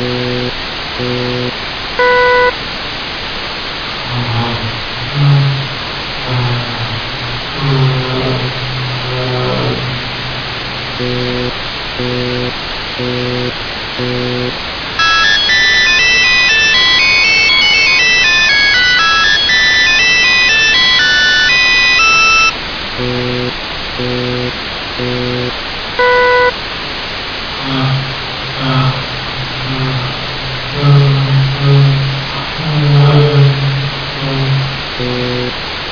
Uh, uh, uh.